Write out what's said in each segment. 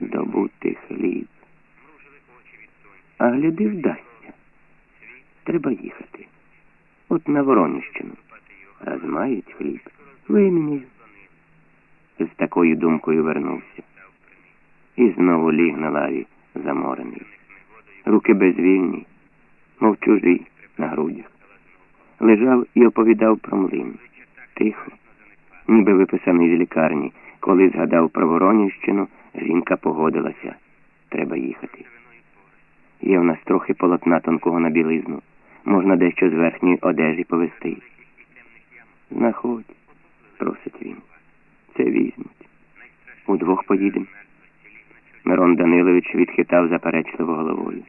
добути хліб. А гляди, вдасться. Треба їхати. От на Вороніщину. Раз мають хліб, вимінюю. З такою думкою вернувся. І знову ліг на лаві заморений. Руки безвільні, мов чужі на грудях. Лежав і оповідав про млин. Тихо, ніби виписаний з лікарні. Коли згадав про Воронівщину, жінка погодилася. Треба їхати. Є в нас трохи полотна тонкого на білизну. Можна дещо з верхньої одежі повести. Знаходь, просить він. Це візьмуть. Удвох поїдемо. Мирон Данилович відхитав заперечливо головою.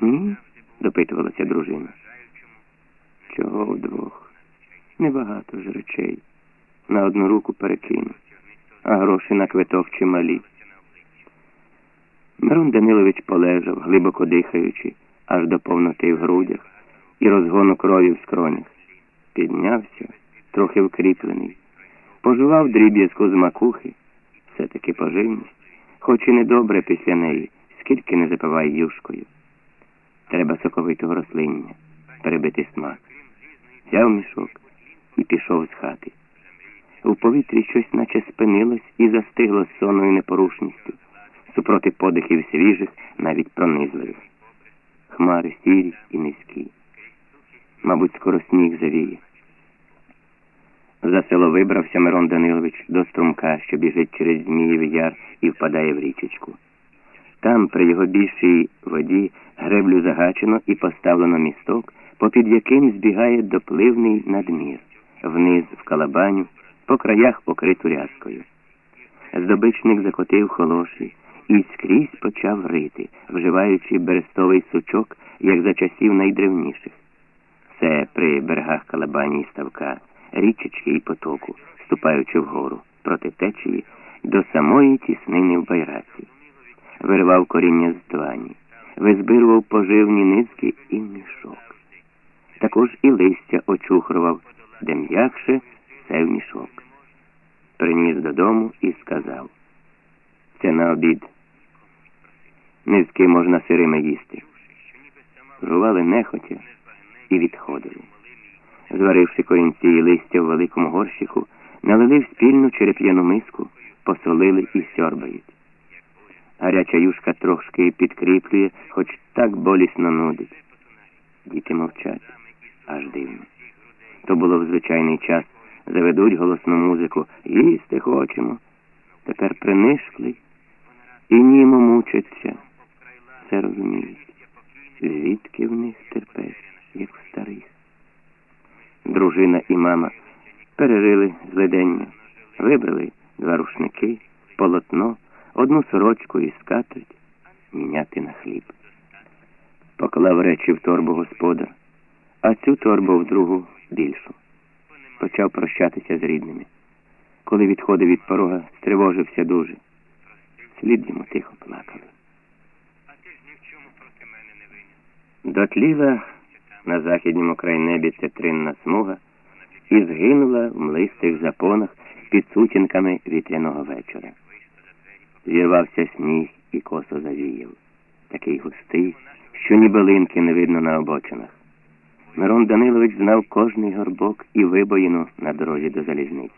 Ні, допитувалася дружина. Чого вдвох? Небагато ж речей. На одну руку перекину, а гроші на квиток чималі. Мирон Данилович полежав, глибоко дихаючи, аж до повноти в грудях і розгону крові в скронях. Піднявся, трохи вкріплений, пожував дріб'язку з макухи, все-таки поживність, хоч і недобре після неї, скільки не запивай юшкою. Треба соковитого рослиння, перебити смак. Взяв мішок і пішов з хати. У повітрі щось наче спинилось і застигло з сонною непорушністю, супроти подихів свіжих, навіть пронизливих. Хмари сірі і низькі. Мабуть, скоро сніг завіє. За село вибрався Мирон Данилович до струмка, що біжить через Зміїв яр і впадає в річечку. Там, при його більшій воді, греблю загачено і поставлено місток, попід яким збігає допливний надмір, вниз в калабаню, по краях покриту рязкою. Здобичник закотив холоші і скрізь почав рити, вживаючи берестовий сучок, як за часів найдревніших. Це при берегах калабані і ставка, річечки і потоку, ступаючи вгору проти течії до самої тіснини в байраці. Вирвав коріння з длані, визбирував поживні низки і мішок. Також і листя очухрував, де м'якше все в мішок. Приніс додому і сказав це на обід. Низки можна сирими їсти. Жували нехотя і відходили. Зваривши корінці і листя в великому горщику, налили в спільну череп'яну миску, посолили і сьорбають. Гаряча юшка трошки підкріплює, хоч так болісно нудить. Діти мовчать, аж дивно. То було в звичайний час, заведуть голосну музику, їсти хочемо. Тепер принишкли і німо мучаться. Все розуміють. Звідки в них терпець, як в старих. Дружина і мама перерили зведення, вибрали два рушники, полотно, одну сорочку і скатерть міняти на хліб. Поклав речі в торбу господар, а цю торбу в другу більшу. Почав прощатися з рідними. Коли відходив від порога, стривожився дуже. Слід йому тихо плакали. Дотліла на західньому крайнебі цитринна смуга і згинула в млистих запонах під сутінками вітряного вечора. Зірвався сніг і косо завіяв, такий густий, що ні билинки не видно на обочинах. Мирон Данилович знав кожний горбок і вибоїну на дорозі до залізниці.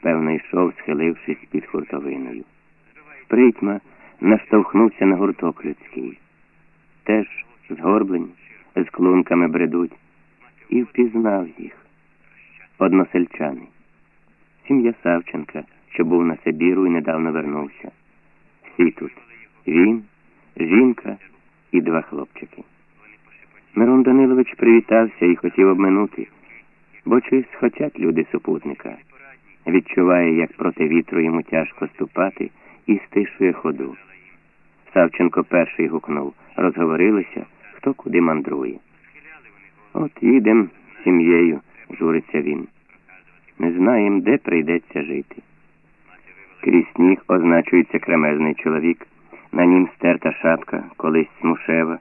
Певно, йшов, схилившись під хуртовиною. Притьма наштовхнувся на гурток людський. Теж згорблені, з клунками бредуть, і впізнав їх. Односельчани. Сім'я Савченка, що був на Сибіру і недавно вернувся. Всі тут він, жінка і два хлопчики. Мирон Данилович привітався і хотів обминути, бо чи схотять люди супутника. Відчуває, як проти вітру йому тяжко ступати, і стишує ходу. Савченко перший гукнув, розговорилися, хто куди мандрує. От їдем сім'єю, журиться він. Не знаєм, де прийдеться жити. Крізь сніг означується кремезний чоловік, на нім стерта шапка, колись смушева,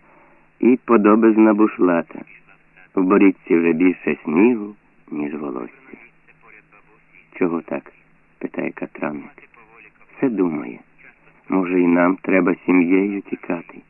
і подобизна бушлата. В борідці вже більше снігу, ніж волосся. Чого так? питає Катранник. Все думає. Може, і нам треба сім'єю тікати.